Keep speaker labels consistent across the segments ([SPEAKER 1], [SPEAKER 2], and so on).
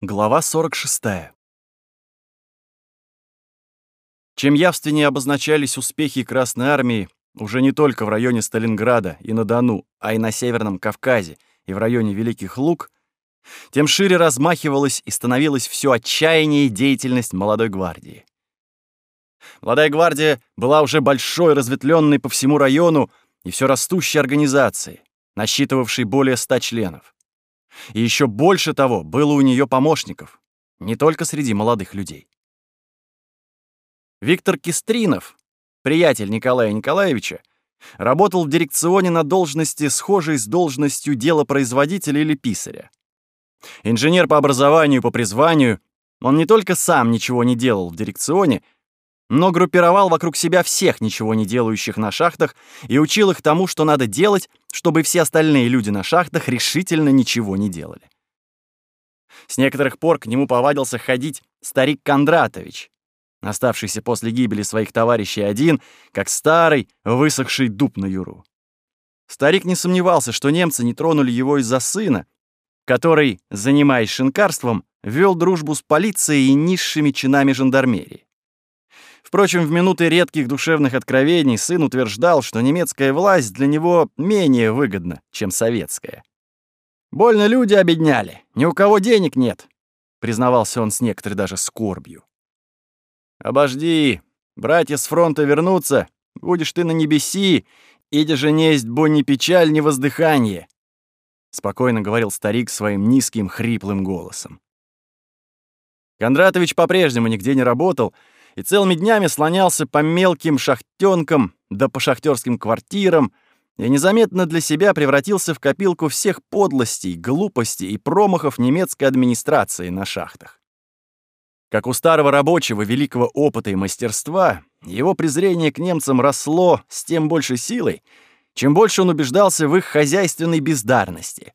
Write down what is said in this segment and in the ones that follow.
[SPEAKER 1] Глава 46. Чем явственнее обозначались успехи Красной Армии уже не только в районе Сталинграда и на Дону, а и на Северном Кавказе и в районе Великих Луг, тем шире размахивалась и становилась все отчаяннее деятельность молодой гвардии. Молодая гвардия была уже большой, разветвленной по всему району и все растущей организацией, насчитывавшей более ста членов. И еще больше того, было у нее помощников, не только среди молодых людей. Виктор Кистринов, приятель Николая Николаевича, работал в дирекционе на должности, схожей с должностью делопроизводителя или писаря. Инженер по образованию, по призванию, он не только сам ничего не делал в дирекционе, но группировал вокруг себя всех ничего не делающих на шахтах и учил их тому, что надо делать, чтобы все остальные люди на шахтах решительно ничего не делали. С некоторых пор к нему повадился ходить старик Кондратович, оставшийся после гибели своих товарищей один, как старый, высохший дуб на юру. Старик не сомневался, что немцы не тронули его из-за сына, который, занимаясь шинкарством, вел дружбу с полицией и низшими чинами жандармерии. Впрочем, в минуты редких душевных откровений сын утверждал, что немецкая власть для него менее выгодна, чем советская. «Больно люди обедняли, ни у кого денег нет», — признавался он с некоторой даже скорбью. «Обожди, братья с фронта вернутся, будешь ты на небеси, иди же несть бо ни печаль, ни воздыхание», — спокойно говорил старик своим низким хриплым голосом. Кондратович по-прежнему нигде не работал, — и целыми днями слонялся по мелким шахтёнкам да по шахтерским квартирам и незаметно для себя превратился в копилку всех подлостей, глупостей и промахов немецкой администрации на шахтах. Как у старого рабочего великого опыта и мастерства, его презрение к немцам росло с тем большей силой, чем больше он убеждался в их хозяйственной бездарности.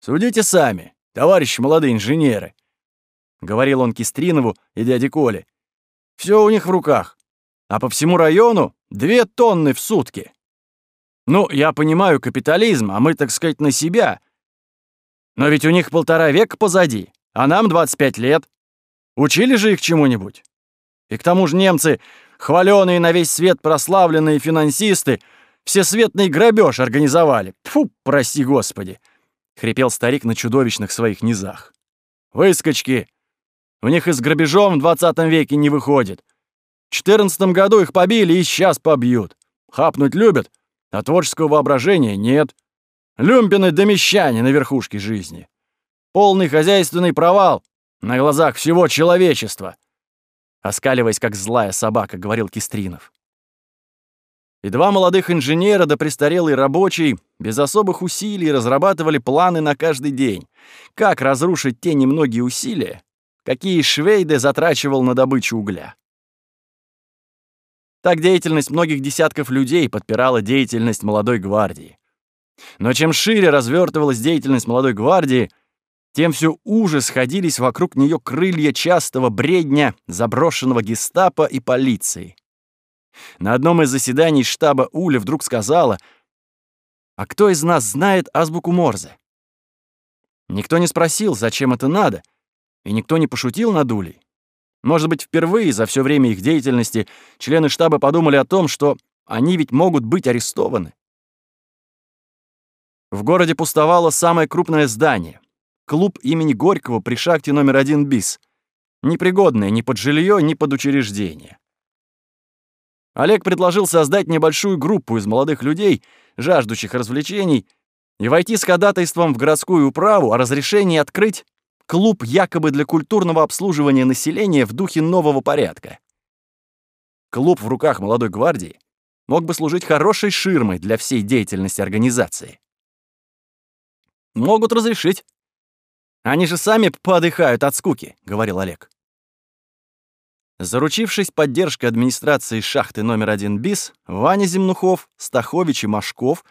[SPEAKER 1] «Судите сами, товарищи молодые инженеры», — говорил он Кистринову и дяде Коле, все у них в руках. А по всему району две тонны в сутки. Ну, я понимаю капитализм, а мы, так сказать, на себя. Но ведь у них полтора века позади, а нам 25 лет. Учили же их чему-нибудь? И к тому же немцы, хваленые на весь свет прославленные финансисты, всесветный грабеж организовали. Фу, прости господи!» — хрипел старик на чудовищных своих низах. «Выскочки! У них и с грабежом в 20 веке не выходит. В 14 году их побили и сейчас побьют. Хапнуть любят, а творческого воображения нет. Люмпины да мещане на верхушке жизни. Полный хозяйственный провал на глазах всего человечества. Оскаливаясь, как злая собака, говорил Кистринов. И два молодых инженера да престарелый рабочий без особых усилий разрабатывали планы на каждый день. Как разрушить те немногие усилия, какие Швейде затрачивал на добычу угля. Так деятельность многих десятков людей подпирала деятельность молодой гвардии. Но чем шире развертывалась деятельность молодой гвардии, тем все уже сходились вокруг нее крылья частого бредня заброшенного гестапо и полиции. На одном из заседаний штаба Уля вдруг сказала, «А кто из нас знает азбуку Морзе?» Никто не спросил, зачем это надо — и никто не пошутил над Улей. Может быть, впервые за все время их деятельности члены штаба подумали о том, что они ведь могут быть арестованы. В городе пустовало самое крупное здание — клуб имени Горького при шахте номер один БИС, непригодное ни под жилье, ни под учреждение. Олег предложил создать небольшую группу из молодых людей, жаждущих развлечений, и войти с ходатайством в городскую управу о разрешении открыть клуб якобы для культурного обслуживания населения в духе нового порядка. Клуб в руках молодой гвардии мог бы служить хорошей ширмой для всей деятельности организации. «Могут разрешить. Они же сами подыхают от скуки», — говорил Олег. Заручившись поддержкой администрации шахты номер один БИС, Ваня Земнухов, Стахович и Машков,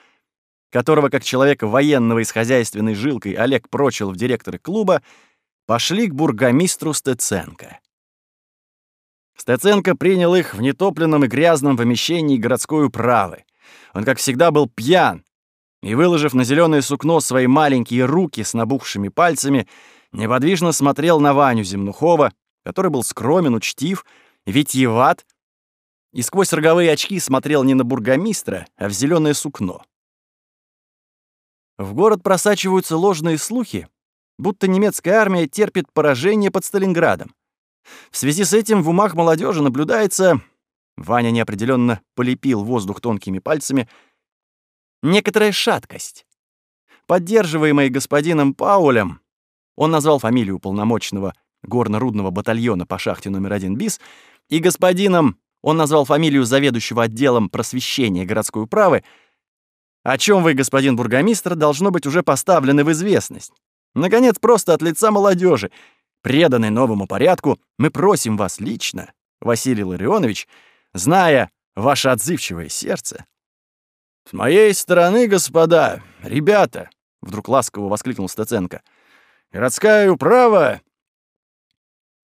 [SPEAKER 1] которого как человека военного и с хозяйственной жилкой Олег прочил в директоры клуба, пошли к бургомистру Стеценко. Стеценко принял их в нетопленном и грязном помещении городской управы. Он, как всегда, был пьян, и, выложив на зеленое сукно свои маленькие руки с набухшими пальцами, неподвижно смотрел на Ваню Земнухова, который был скромен, учтив, витьеват, и сквозь роговые очки смотрел не на бургомистра, а в зеленое сукно. В город просачиваются ложные слухи, будто немецкая армия терпит поражение под Сталинградом. В связи с этим в умах молодежи наблюдается... Ваня неопределенно полепил воздух тонкими пальцами. Некоторая шаткость. Поддерживаемый господином Паулем, он назвал фамилию полномочного горно-рудного батальона по шахте номер один БИС, и господином он назвал фамилию заведующего отделом просвещения городской управы, о чем вы, господин бургомистр, должно быть уже поставлены в известность. Наконец, просто от лица молодежи, преданной новому порядку, мы просим вас лично, Василий Ларионович, зная ваше отзывчивое сердце. «С моей стороны, господа, ребята!» — вдруг ласково воскликнул Стеценко. «Городская управа!»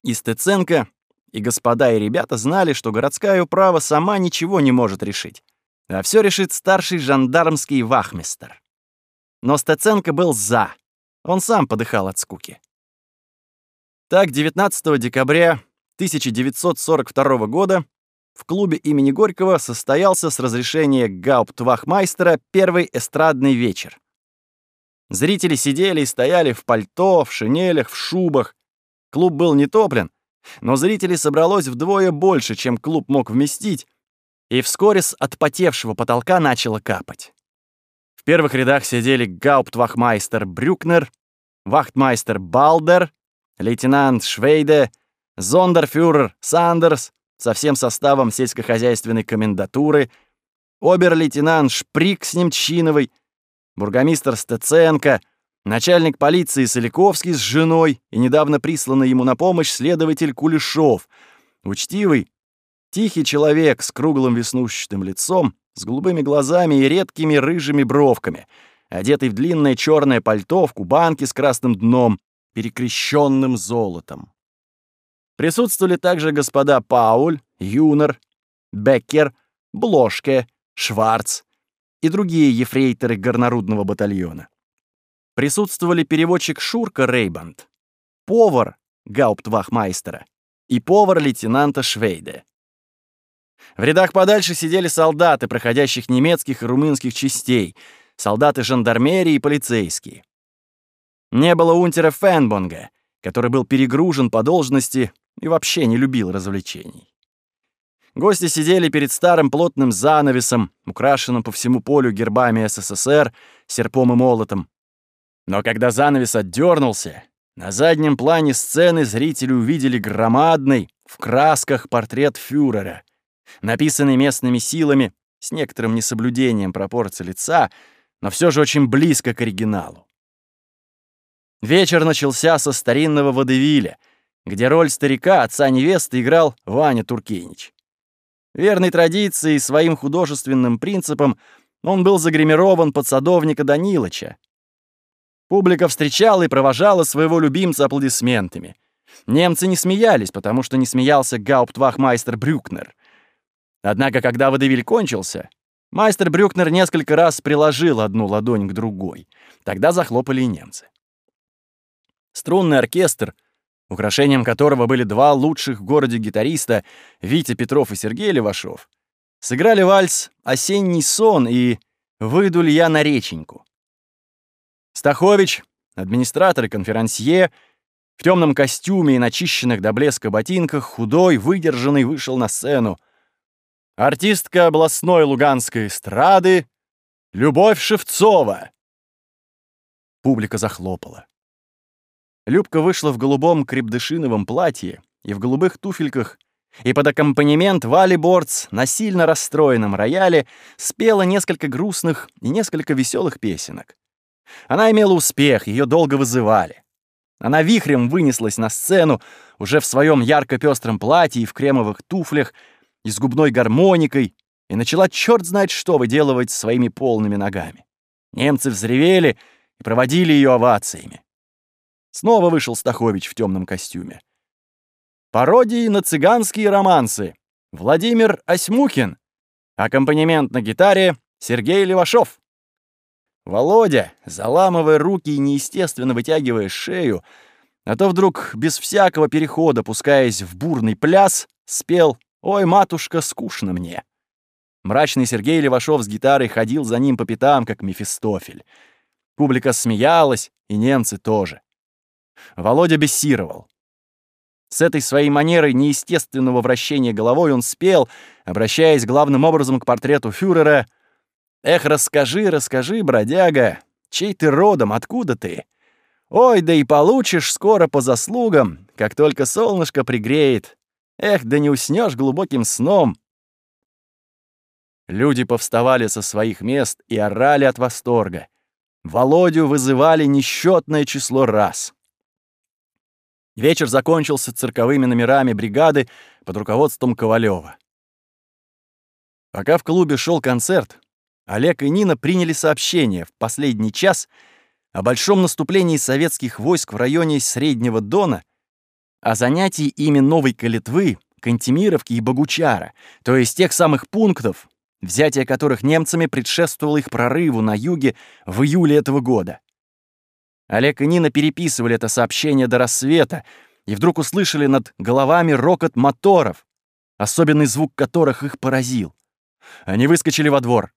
[SPEAKER 1] И Стеценко и господа и ребята знали, что городская управа сама ничего не может решить, а все решит старший жандармский вахмистер. Но Стеценко был «за». Он сам подыхал от скуки. Так, 19 декабря 1942 года в клубе имени Горького состоялся с разрешения гауптвахмайстера первый эстрадный вечер. Зрители сидели и стояли в пальто, в шинелях, в шубах. Клуб был не топлен, но зрителей собралось вдвое больше, чем клуб мог вместить, и вскоре с отпотевшего потолка начало капать. В первых рядах сидели гауптвахмайстер Брюкнер, вахтмайстер Балдер, лейтенант Швейде, зондерфюрер Сандерс со всем составом сельскохозяйственной комендатуры, обер-лейтенант Шприк с Немчиновой, бургомистр Стеценко — начальник полиции Соляковский с женой и недавно присланный ему на помощь следователь Кулешов, учтивый, тихий человек с круглым веснушчатым лицом, с голубыми глазами и редкими рыжими бровками, одетый в длинное черное пальто в кубанке с красным дном, перекрещенным золотом. Присутствовали также господа Пауль, Юнер, Беккер, Блошке, Шварц и другие ефрейторы горнорудного батальона присутствовали переводчик Шурка Рейбанд, повар гауптвахмайстера и повар лейтенанта Швейде. В рядах подальше сидели солдаты, проходящих немецких и румынских частей, солдаты жандармерии и полицейские. Не было унтера Фенбонга, который был перегружен по должности и вообще не любил развлечений. Гости сидели перед старым плотным занавесом, украшенным по всему полю гербами СССР, серпом и молотом, но когда занавес отдернулся, на заднем плане сцены зрители увидели громадный, в красках портрет фюрера, написанный местными силами, с некоторым несоблюдением пропорций лица, но все же очень близко к оригиналу. Вечер начался со старинного водевиля, где роль старика, отца невесты, играл Ваня Туркенич. Верной традиции и своим художественным принципам он был загримирован под садовника Данилыча, Публика встречала и провожала своего любимца аплодисментами. Немцы не смеялись, потому что не смеялся гауптвахмайстер Брюкнер. Однако, когда водевиль кончился, майстер Брюкнер несколько раз приложил одну ладонь к другой. Тогда захлопали и немцы. Струнный оркестр, украшением которого были два лучших в городе гитариста Витя Петров и Сергей Левашов, сыграли вальс «Осенний сон» и «Выйду ли я на реченьку». Стахович, администратор и конферансье, в темном костюме и начищенных до блеска ботинках, худой, выдержанный, вышел на сцену. Артистка областной луганской эстрады Любовь Шевцова. Публика захлопала. Любка вышла в голубом крепдышиновом платье и в голубых туфельках, и под аккомпанемент Вали Борц на сильно расстроенном рояле спела несколько грустных и несколько веселых песенок. Она имела успех, ее долго вызывали. Она вихрем вынеслась на сцену, уже в своем ярко-пестром платье и в кремовых туфлях, и с губной гармоникой, и начала черт знает что выделывать своими полными ногами. Немцы взревели и проводили ее овациями. Снова вышел Стахович в темном костюме. Пародии на цыганские романсы. Владимир Осьмухин. Аккомпанемент на гитаре Сергей Левашов. Володя, заламывая руки и неестественно вытягивая шею, А то вдруг, без всякого перехода, пускаясь в бурный пляс, спел «Ой, матушка, скучно мне». Мрачный Сергей Левашов с гитарой ходил за ним по пятам, как Мефистофель. Публика смеялась, и немцы тоже. Володя бессировал. С этой своей манерой неестественного вращения головой он спел, обращаясь главным образом к портрету фюрера «Эх, расскажи, расскажи, бродяга, чей ты родом, откуда ты? Ой, да и получишь скоро по заслугам, как только солнышко пригреет. Эх, да не уснешь глубоким сном». Люди повставали со своих мест и орали от восторга. Володю вызывали несчетное число раз. Вечер закончился цирковыми номерами бригады под руководством Ковалева. Пока в клубе шел концерт, Олег и Нина приняли сообщение в последний час о большом наступлении советских войск в районе Среднего Дона, о занятии ими Новой Калитвы, Кантемировки и Богучара, то есть тех самых пунктов, взятие которых немцами предшествовало их прорыву на юге в июле этого года. Олег и Нина переписывали это сообщение до рассвета и вдруг услышали над головами рокот моторов, особенный звук которых их поразил. Они выскочили во двор.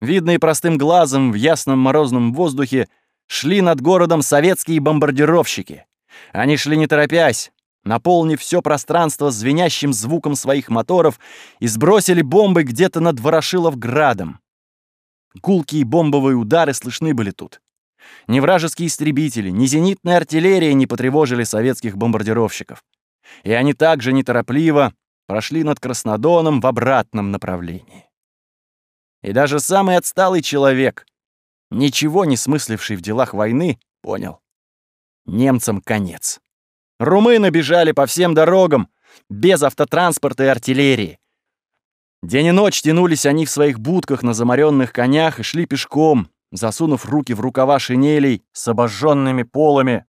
[SPEAKER 1] Видные простым глазом в ясном морозном воздухе шли над городом советские бомбардировщики. Они шли не торопясь, наполнив все пространство звенящим звуком своих моторов и сбросили бомбы где-то над Ворошиловградом. Гулкие бомбовые удары слышны были тут. Ни вражеские истребители, ни зенитная артиллерия не потревожили советских бомбардировщиков. И они также неторопливо прошли над Краснодоном в обратном направлении. И даже самый отсталый человек, ничего не смысливший в делах войны, понял. Немцам конец. Румыны бежали по всем дорогам, без автотранспорта и артиллерии. День и ночь тянулись они в своих будках на заморенных конях и шли пешком, засунув руки в рукава шинелей с обожженными полами,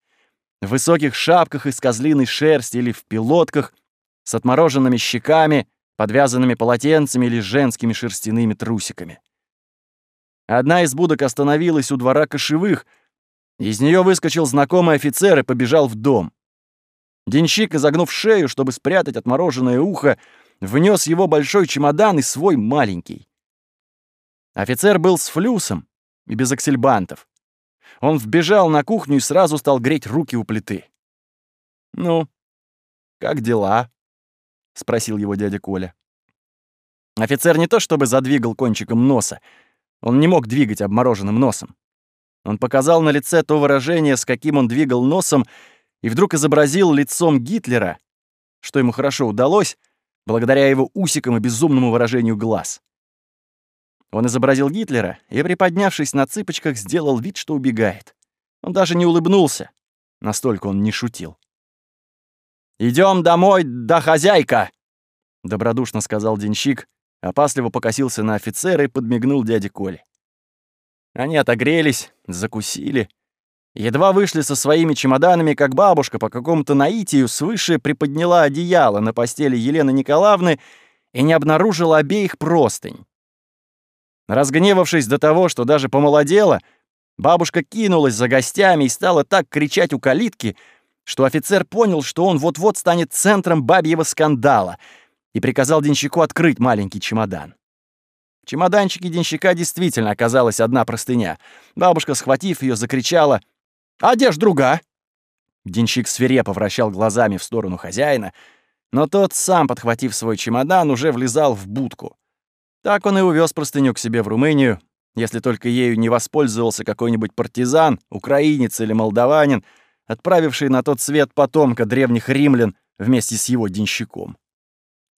[SPEAKER 1] в высоких шапках из козлиной шерсти или в пилотках с отмороженными щеками, подвязанными полотенцами или женскими шерстяными трусиками. Одна из будок остановилась у двора кошевых, из нее выскочил знакомый офицер и побежал в дом. Денщик, изогнув шею, чтобы спрятать отмороженное ухо, внес его большой чемодан и свой маленький. Офицер был с флюсом и без аксельбантов. Он вбежал на кухню и сразу стал греть руки у плиты. «Ну, как дела?» — спросил его дядя Коля. Офицер не то чтобы задвигал кончиком носа, он не мог двигать обмороженным носом. Он показал на лице то выражение, с каким он двигал носом, и вдруг изобразил лицом Гитлера, что ему хорошо удалось, благодаря его усикам и безумному выражению глаз. Он изобразил Гитлера и, приподнявшись на цыпочках, сделал вид, что убегает. Он даже не улыбнулся, настолько он не шутил. Идем домой, да хозяйка!» — добродушно сказал денщик, опасливо покосился на офицера и подмигнул дяде Коле. Они отогрелись, закусили — Едва вышли со своими чемоданами, как бабушка по какому-то наитию свыше приподняла одеяло на постели Елены Николаевны и не обнаружила обеих простынь. Разгневавшись до того, что даже помолодела, бабушка кинулась за гостями и стала так кричать у калитки, что офицер понял, что он вот-вот станет центром бабьего скандала и приказал денщику открыть маленький чемодан. В чемоданчике денщика действительно оказалась одна простыня. Бабушка, схватив ее, закричала — а где ж друга?» Денщик свирепо вращал глазами в сторону хозяина, но тот, сам подхватив свой чемодан, уже влезал в будку. Так он и увез простыню к себе в Румынию, если только ею не воспользовался какой-нибудь партизан, украинец или молдаванин, отправивший на тот свет потомка древних римлян вместе с его денщиком.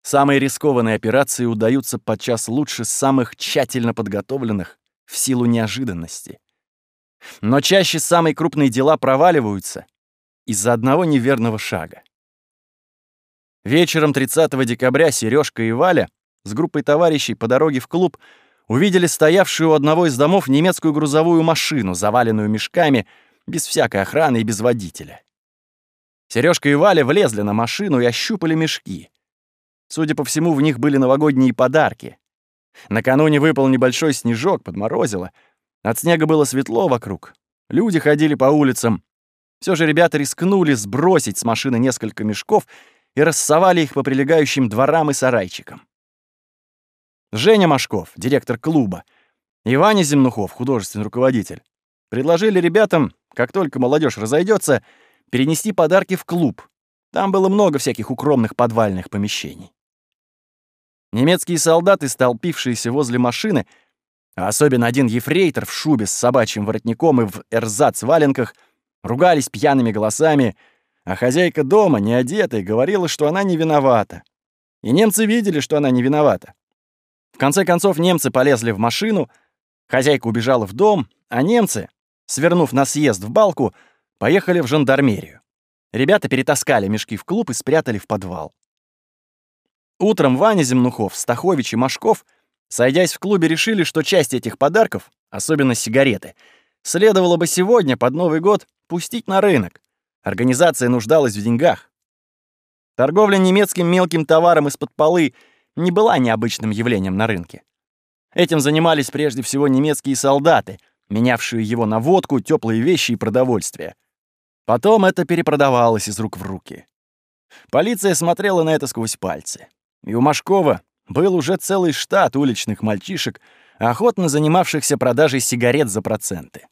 [SPEAKER 1] Самые рискованные операции удаются подчас лучше самых тщательно подготовленных в силу неожиданности. Но чаще самые крупные дела проваливаются из-за одного неверного шага. Вечером 30 декабря Сережка и Валя с группой товарищей по дороге в клуб увидели стоявшую у одного из домов немецкую грузовую машину, заваленную мешками, без всякой охраны и без водителя. Сережка и Валя влезли на машину и ощупали мешки. Судя по всему, в них были новогодние подарки. Накануне выпал небольшой снежок, подморозило — от снега было светло вокруг. Люди ходили по улицам. Все же ребята рискнули сбросить с машины несколько мешков и рассовали их по прилегающим дворам и сарайчикам. Женя Машков, директор клуба, и Ваня Земнухов, художественный руководитель, предложили ребятам, как только молодежь разойдется, перенести подарки в клуб. Там было много всяких укромных подвальных помещений. Немецкие солдаты, столпившиеся возле машины, а особенно один ефрейтор в шубе с собачьим воротником и в эрзац-валенках, ругались пьяными голосами, а хозяйка дома, не одетая, говорила, что она не виновата. И немцы видели, что она не виновата. В конце концов немцы полезли в машину, хозяйка убежала в дом, а немцы, свернув на съезд в балку, поехали в жандармерию. Ребята перетаскали мешки в клуб и спрятали в подвал. Утром Ваня Земнухов, Стахович и Машков, сойдясь в клубе, решили, что часть этих подарков, особенно сигареты, следовало бы сегодня, под Новый год, пустить на рынок. Организация нуждалась в деньгах. Торговля немецким мелким товаром из-под полы не была необычным явлением на рынке. Этим занимались прежде всего немецкие солдаты, менявшие его на водку, теплые вещи и продовольствие. Потом это перепродавалось из рук в руки. Полиция смотрела на это сквозь пальцы. И у Машкова был уже целый штат уличных мальчишек, охотно занимавшихся продажей сигарет за проценты.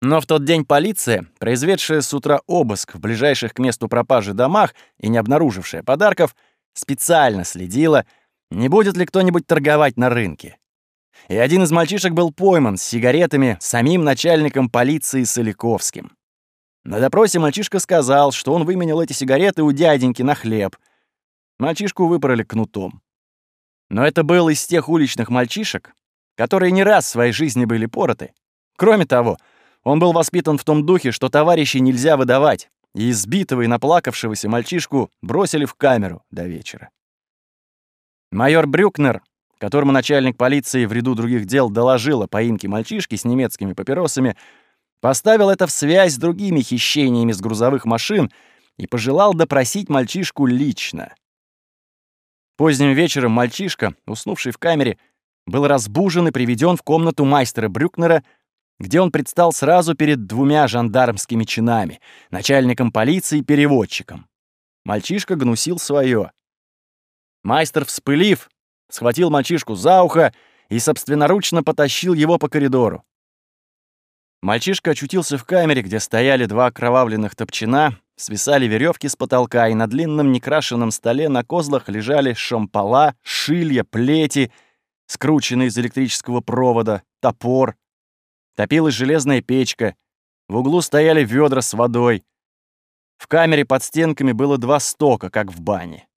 [SPEAKER 1] Но в тот день полиция, произведшая с утра обыск в ближайших к месту пропажи домах и не обнаружившая подарков, специально следила, не будет ли кто-нибудь торговать на рынке. И один из мальчишек был пойман с сигаретами самим начальником полиции Соликовским. На допросе мальчишка сказал, что он выменял эти сигареты у дяденьки на хлеб, Мальчишку выпороли кнутом. Но это был из тех уличных мальчишек, которые не раз в своей жизни были пороты. Кроме того, он был воспитан в том духе, что товарищей нельзя выдавать, и избитого и наплакавшегося мальчишку бросили в камеру до вечера. Майор Брюкнер, которому начальник полиции в ряду других дел доложил о поимке мальчишки с немецкими папиросами, поставил это в связь с другими хищениями с грузовых машин и пожелал допросить мальчишку лично. Поздним вечером мальчишка, уснувший в камере, был разбужен и приведен в комнату майстера Брюкнера, где он предстал сразу перед двумя жандармскими чинами, начальником полиции и переводчиком. Мальчишка гнусил свое. Майстер, вспылив, схватил мальчишку за ухо и собственноручно потащил его по коридору. Мальчишка очутился в камере, где стояли два окровавленных топчина, Свисали веревки с потолка, и на длинном некрашенном столе на козлах лежали шампала, шилья, плети, скрученные из электрического провода, топор. Топилась железная печка. В углу стояли ведра с водой. В камере под стенками было два стока, как в бане.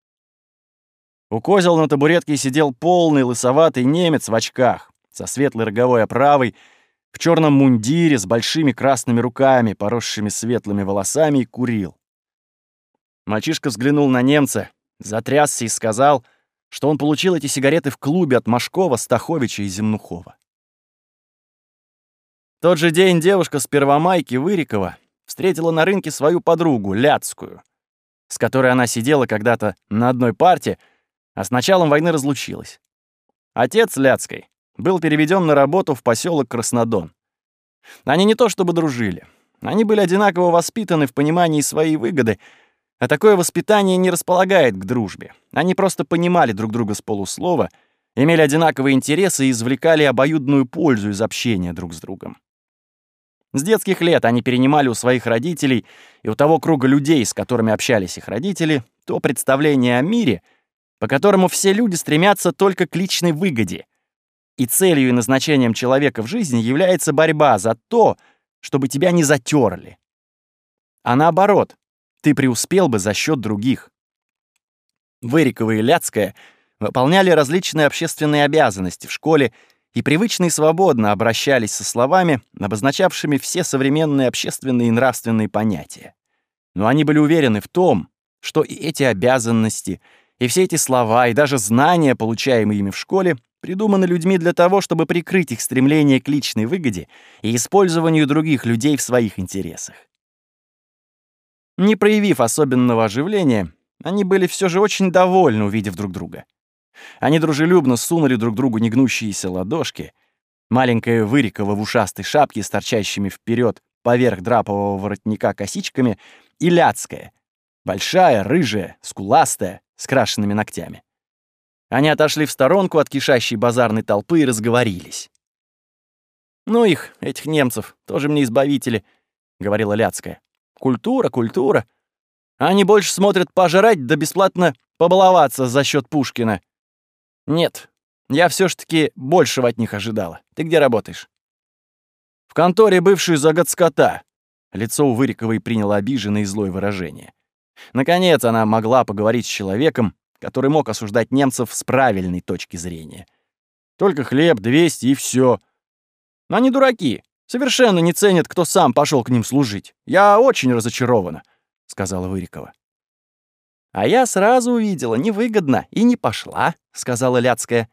[SPEAKER 1] У козел на табуретке сидел полный лысоватый немец в очках, со светлой роговой оправой, в черном мундире с большими красными руками, поросшими светлыми волосами, и курил. Мальчишка взглянул на немца, затрясся и сказал, что он получил эти сигареты в клубе от Машкова, Стаховича и Земнухова. В тот же день девушка с Первомайки Вырикова встретила на рынке свою подругу, Ляцкую, с которой она сидела когда-то на одной парте, а с началом войны разлучилась. Отец Ляцкой был переведен на работу в поселок Краснодон. Они не то чтобы дружили. Они были одинаково воспитаны в понимании своей выгоды, а такое воспитание не располагает к дружбе. Они просто понимали друг друга с полуслова, имели одинаковые интересы и извлекали обоюдную пользу из общения друг с другом. С детских лет они перенимали у своих родителей и у того круга людей, с которыми общались их родители, то представление о мире, по которому все люди стремятся только к личной выгоде, и целью и назначением человека в жизни является борьба за то, чтобы тебя не затерли. А наоборот, ты преуспел бы за счет других. Вырикова и Ляцкая выполняли различные общественные обязанности в школе и привычно и свободно обращались со словами, обозначавшими все современные общественные и нравственные понятия. Но они были уверены в том, что и эти обязанности, и все эти слова, и даже знания, получаемые ими в школе, придуманы людьми для того, чтобы прикрыть их стремление к личной выгоде и использованию других людей в своих интересах. Не проявив особенного оживления, они были все же очень довольны, увидев друг друга. Они дружелюбно сунули друг другу негнущиеся ладошки. Маленькая Вырикова в ушастой шапке с торчащими вперед поверх драпового воротника косичками, и Ляцкая. Большая, рыжая, скуластая, с крашенными ногтями. Они отошли в сторонку от кишащей базарной толпы и разговорились. «Ну их, этих немцев, тоже мне избавители», — говорила Ляцкая. «Культура, культура. Они больше смотрят пожрать да бесплатно побаловаться за счет Пушкина. Нет, я все ж таки большего от них ожидала. Ты где работаешь?» «В конторе бывшей загадскота». Лицо у Выриковой приняло обиженное и злое выражение. Наконец она могла поговорить с человеком, который мог осуждать немцев с правильной точки зрения. Только хлеб, 200 и все. Но они дураки, совершенно не ценят, кто сам пошел к ним служить. Я очень разочарована, — сказала Вырикова. «А я сразу увидела, невыгодно, и не пошла», — сказала Ляцкая.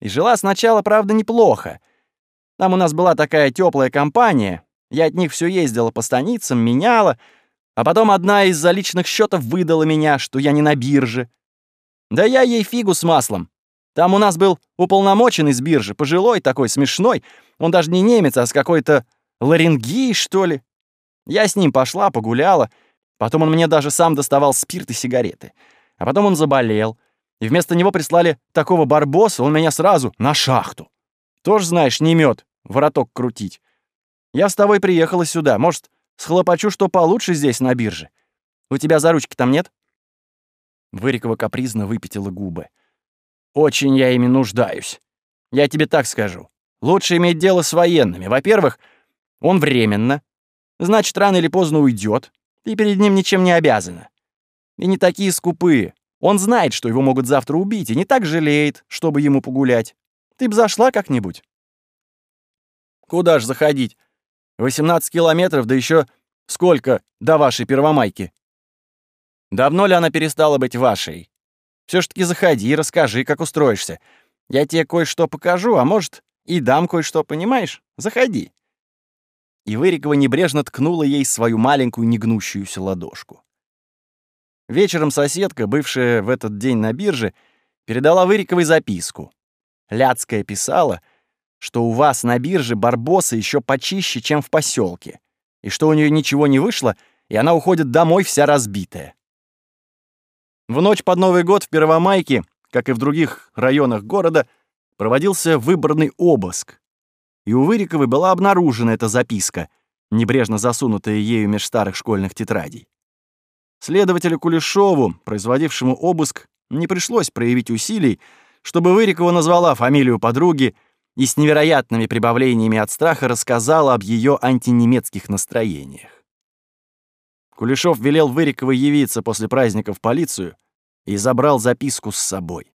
[SPEAKER 1] «И жила сначала, правда, неплохо. Там у нас была такая теплая компания. Я от них все ездила по станицам, меняла, а потом одна из-за личных счетов выдала меня, что я не на бирже. Да я ей фигу с маслом. Там у нас был уполномоченный с биржи, пожилой такой, смешной. Он даже не немец, а с какой-то ларингией, что ли. Я с ним пошла, погуляла. Потом он мне даже сам доставал спирт и сигареты. А потом он заболел. И вместо него прислали такого барбоса, он меня сразу на шахту. Тоже, знаешь, не мёд, вороток крутить. Я с тобой приехала сюда. Может, Схлопочу, что получше здесь, на бирже. У тебя за ручки там нет?» Вырикова капризно выпятила губы. «Очень я ими нуждаюсь. Я тебе так скажу. Лучше иметь дело с военными. Во-первых, он временно. Значит, рано или поздно уйдет. Ты перед ним ничем не обязана. И не такие скупые. Он знает, что его могут завтра убить, и не так жалеет, чтобы ему погулять. Ты б зашла как-нибудь?» «Куда ж заходить? 18 километров, да еще сколько до вашей Первомайки? Давно ли она перестала быть вашей? Все ж таки заходи, расскажи, как устроишься. Я тебе кое-что покажу, а может, и дам кое-что, понимаешь? Заходи». И Вырикова небрежно ткнула ей свою маленькую негнущуюся ладошку. Вечером соседка, бывшая в этот день на бирже, передала Выриковой записку. Ляцкая писала — что у вас на бирже барбосы еще почище, чем в поселке, и что у нее ничего не вышло, и она уходит домой вся разбитая. В ночь под Новый год в Первомайке, как и в других районах города, проводился выборный обыск. И у Выриковой была обнаружена эта записка, небрежно засунутая ею меж старых школьных тетрадей. Следователю Кулешову, производившему обыск, не пришлось проявить усилий, чтобы Вырикова назвала фамилию подруги и с невероятными прибавлениями от страха рассказала об ее антинемецких настроениях. Кулешов велел Выриковой явиться после праздника в полицию и забрал записку с собой.